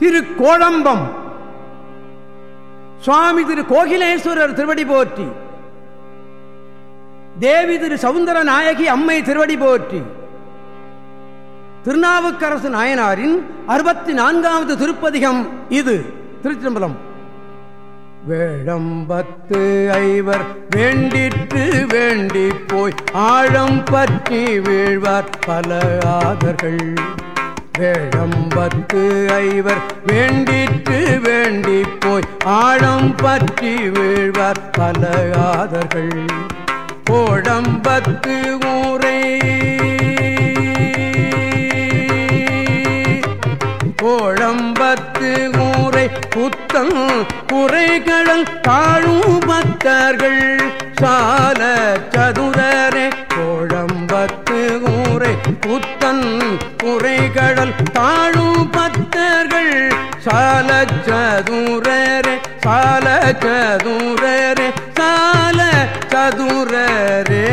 திரு கோழம்பம் சுவாமி திரு கோகிலேஸ்வரர் திருவடி போற்றி. தேவி திரு சவுந்தர நாயகி அம்மை திருவடி போற்றி. திருநாவுக்கரசு நாயனாரின் அறுபத்தி நான்காவது திருப்பதிகம் இது திருச்சிதம்பரம் வேடம்பத்து ஐவர் வேண்டிற்று வேண்டி போய் ஆழம் பற்றி வீழ்வார் பல ஆதர்கள். வேழம்பத்து ஐவர் வேண்டிற்று வேண்டி போய் ஆழம் பற்றி வீழ்வார் பல ஆதர்கள். கோடம்பத்து ஊரை. கோழம்பத்து ஊரை. புத்தம் குறைகளல் தாழும் பக்தர்கள். சால சதுரரே. கோழம்பத்து ஊரை புத்தன் குறைகடல் தாழும் பத்தர்கள் சால சதுரரே சால சதுரரே சால சதுரரே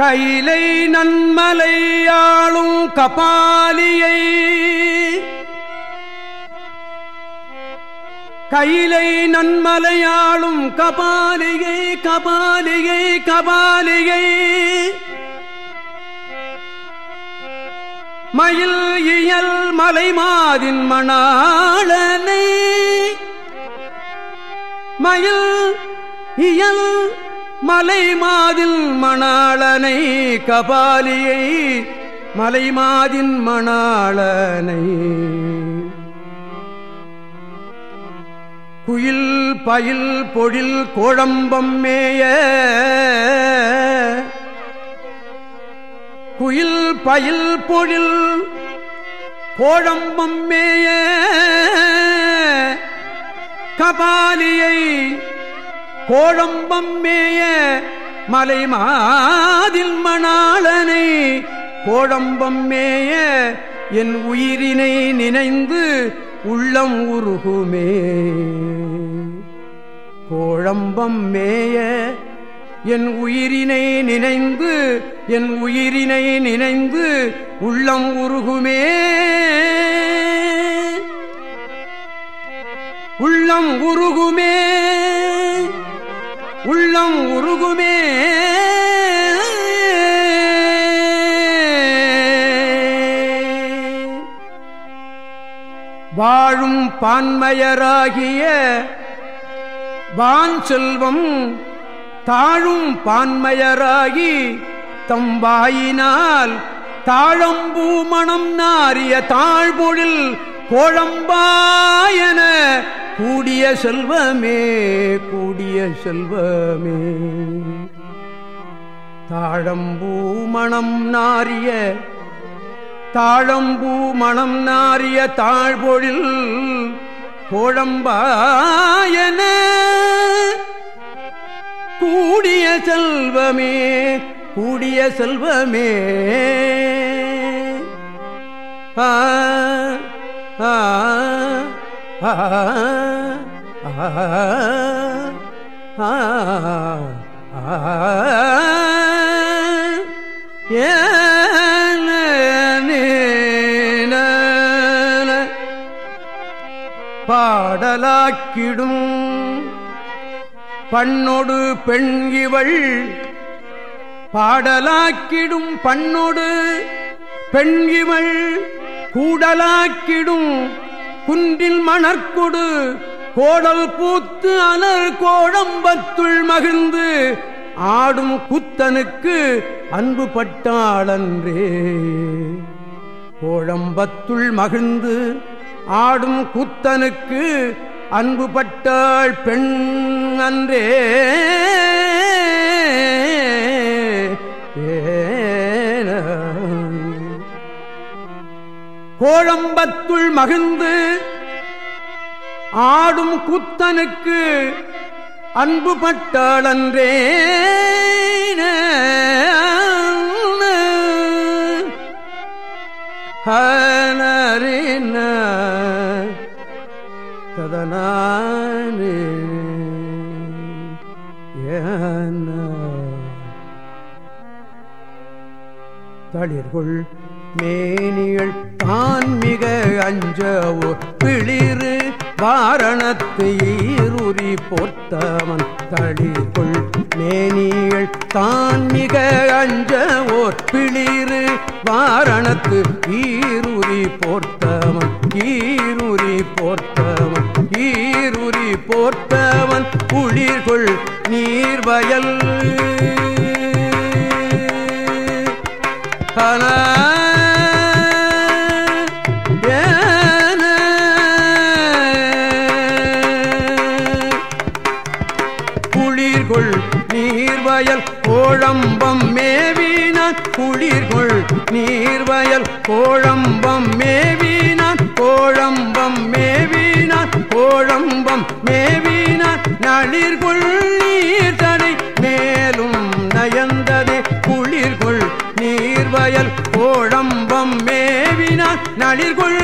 கைலை நன்மலையாளும் கபாலியை. கைலை நன்மலையாளும் கபாலிகை கபாலிகை கபாலிகை மயில் இயல் மலைமாதின் மணாளனை. மயில் இயல் மலை மாதில் மணாளனை கபாலியை மலை மாதின் மணாளனை. குயில் பயில் பொழில் கோழம்பம் மேய குயில் பயில் பொழில் கோழம்பம் மேய கபாலியை கோழம்பம் மேய மலை மாதில் மணாளனை கோழம்பம் மேய என் உயிரினை நினைந்து உள்ளம் உருகுமே. கோழம்பம் மேய என் உயிரினை நினைந்து என் உயிரினை நினைந்து உள்ளம் உருகுமே. உள்ளம் உருகுமே. உள்ளம் உருகுமே. வாழும் பான்மையராகிய வான் செல்வம் தாழும் பான்மையராகி தம்பாயினால் தாழம்பூ மணம் நாரிய தாழ்பொழில் கோழம்பாயன கூடிய செல்வமே கூடிய செல்வமே. தாழம்பூ மணம் நாரிய தாழம்பூ மணம் நாரிய தாழ்பொழில் கோழம்பாயன. கூடிய செல்வமே கூடிய செல்வமே. ஆ ஆ ஆ ஆ பாடலாக்கிடும் பண்ணொடு பெண் இவள் பாடலாக்கிடும் பண்ணொடு பெண் இவள் கூடலாக்கிடும் குன்றில் மணற்கொடு. கோடல் பூத்து அலர் கோழம்பத்துள் மகிழ்ந்து. ஆடும் குத்தனுக்கு அன்பு பட்டாளன்றே. கோழம்பத்துள் மகிழ்ந்து ஆடும் குத்தனுக்கு அன்பு பட்டாள் பெண் அன்றே. கோழம்பத்துள் மகிழ்ந்து ஆடும் குத்தனுக்கு அன்பு பட்டாளன்றே. ஹனரின ததனானே. தளிர்கொள் மேனியள் தான் மிக அஞ்சவோ பிளிரு வாரணத்து ஈருரி போத்தவன் தளிக்குள் மேனியள் தான் மிக அஞ்ச ஓர் பிளிரு வாரணத்து ஈருரி போர்த்தவன் ஈருரி போர்த்தவன் ஈருரி போர்த்தவன் குளிர்கொள் நீர்வயல். பல குளிர்கொள் நீர்வயல் கோழம்பம் மேவினான். குளிர்கொள் நீர்வயல் கோழம்பம் மேவினான். கோழம்பம் மேவினான் கோழம்பம் மேவினான். நளிர்கொள் நீர் தடை மேலும் நயந்ததே. குளிர்கொள் நீர்வயல் கோழம்பம் மேவினான். நளிர்கொள்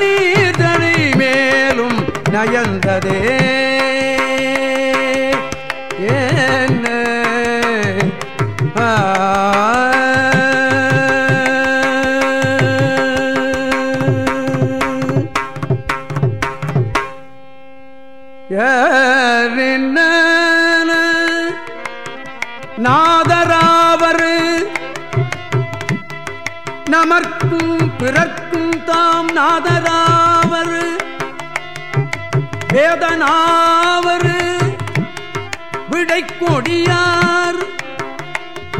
நீர் தடை மேலும் நயந்ததே. நாதராவர். நமர்க்கும் பிறர்க்கும் தாம் நாதராவர். வேதனாவர். விடை கொடியார்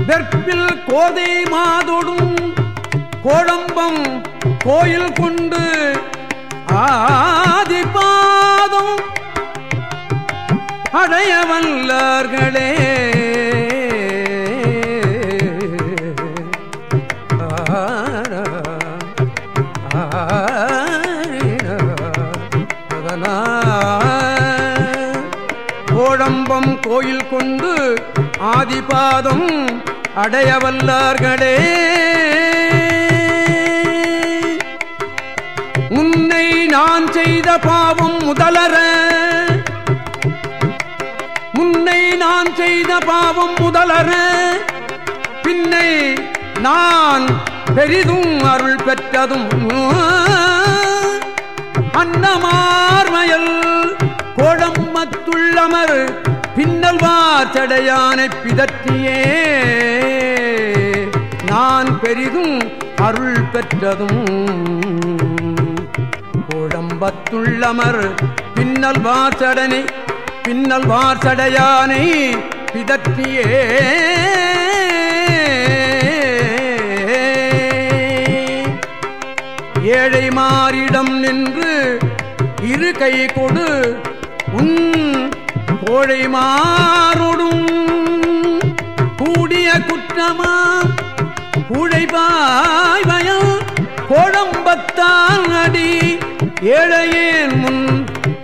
வெற்பில் கோதை மாதொடும் கோடம்பம் கோயில் கொண்டு ஆதிபாதம் அடையவல்லார்களே. பாதம் அடையவல்லார்களே உன்னை நான் செய்த பாவம் முதலற. முன்னை நான் செய்த பாவம் முதலற. பின்னை நான் பெரிதும் அருள் பெற்றதும் அன்னமார்மயல் கோடம்மத்துள்ளமர் பின்னல் வாச்சடையானை பிதற்றியே. நான் பெரிதும் அருள் பெற்றதும். கோடம்பத்துள்ளமர் பின்னல் வாசடனை பின்னல் வாசடையானை பிதற்றியே. ஏழை மாறிடம் நின்று இரு கை கொடு உன் கோழை மாறொடும் கூடிய குற்றமா? கூழைபாய் பயம் கோடம்பத்தான் அடி ஏழையேன் முன்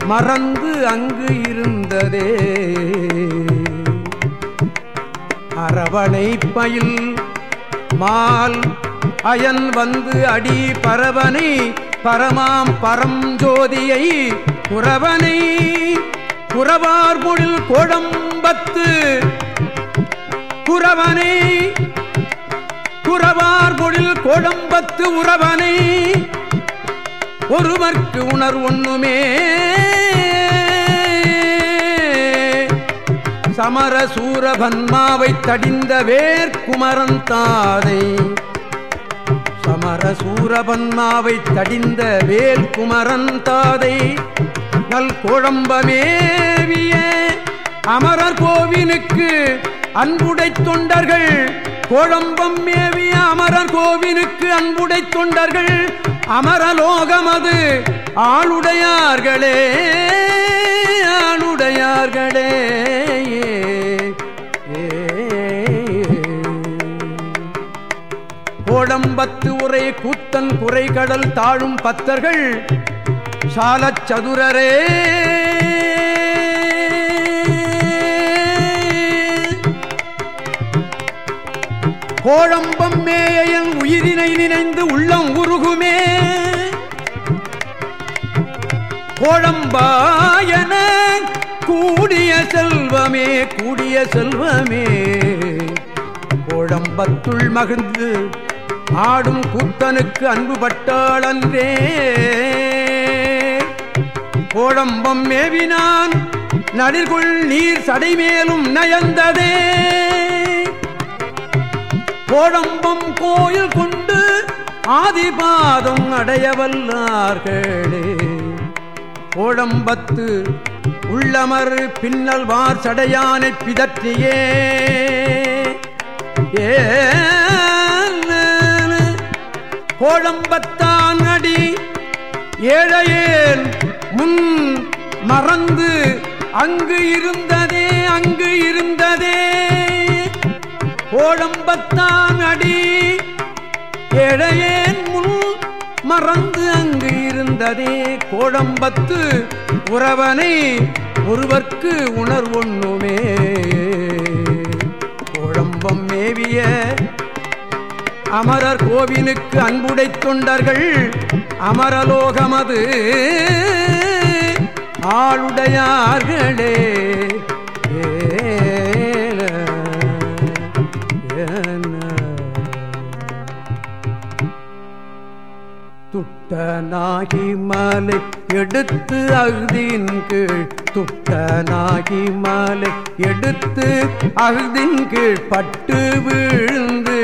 மறந்து அங்கு இருந்ததே. அரவணை பயில் மால் அயன் வந்து அடி பரவனை பரமாம் பரம் ஜோதியை புறவனை குறவார் பொழில் கோடம்பத்து. குறவனை குறவார் பொழில் கோடம்பத்து உறவனை. ஒருவர்க்கு உணர் ஒண்ணுமே. சமர சூரபன்மாவை தடிந்த வேர்க்குமரன் தாதை. சமர சூரபன்மாவை தடிந்த வேல்குமரன் தாதை. நல் குழம்பமேவிய அமரர் கோவினுக்கு அன்புடை தொண்டர்கள். கோழம்பம் மேவிய அமரர் கோவினுக்கு அன்புடை தொண்டர்கள். அமரலோகமது ஆளுடையார்களே ஆளுடையார்களே. கோழம்பத்து உரை கூத்தன் குறைகடல் தாழும் பத்தர்கள். சாலச் சதுரரே கோழம்பம் மேயன் உயிரினை நினைந்து உள்ளம் உருகுமே. கோழம்பாயன கூடிய செல்வமே கூடிய செல்வமே. கோழம்பத்துள் மகிழ்ந்து ஆடும் கூத்தனுக்கு அன்பு பட்டாளன்றே. குழம்பம் மேவினான் நடிற்குள் நீர் சடைமேலும் நயந்ததே. கோழம்பம் கோயில் கொண்டு ஆதிபாதம் அடையவல்லார்களே. கோழம்பத்து உள்ளமர் பின்னல் வார் சடையானை பிதற்றியே. ஏ கோழம்பத்தான் அடி ஏழையேன் முன் மறந்து அங்கு இருந்ததே அங்கு இருந்ததே. கோழம்பத்தான் அடி ஏழையேன் முன் மறந்து அங்கு இருந்ததே. கோழம்பத்து உறவனை ஒருவர்க்கு உணர்வொண்ணுமே. கோழம்பம் மேவிய அமரர் கோவிலுக்கு அன்புடை தொண்டர்கள் அமரலோகமது. ஆளுடையார்களே ஏல, ஏன. துட்டனாகி மலை எடுத்து அகுதின் கீழ் துட்டனாகி மலை எடுத்து அகுதின் கீழ் பட்டு விழுந்து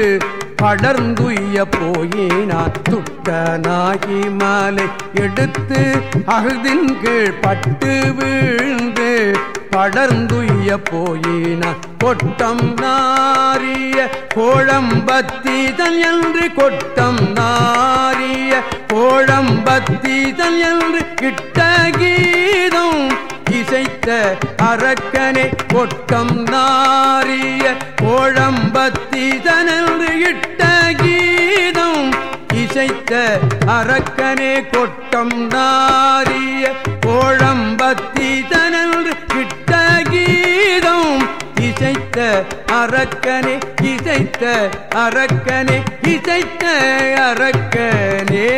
படர்ந்துய்ய போயினான் துட்டனாகி மாலை எடுத்து அகுதின் கீழ் பட்டு வீழ்ந்து படர்ந்துய போயினான் கொட்டம் நாரிய கோழம்பத்தீதன் என்று கொட்டம் நாரிய கோழம்பத்தீதன் என்று கிட்ட கீதம் இசைத்த அரக்கனை கொட்டம் நாரிய கோழம்பத்தீதனென்று இட்ட கீதம். இசைத்த அரக்கனே கொட்டம் நாரிய கோழம்பத்தீதனென்று இட்ட கீதம். இசைத்த அரக்கனே இசைத்த அரக்கனே இசைத்த அரக்கனே.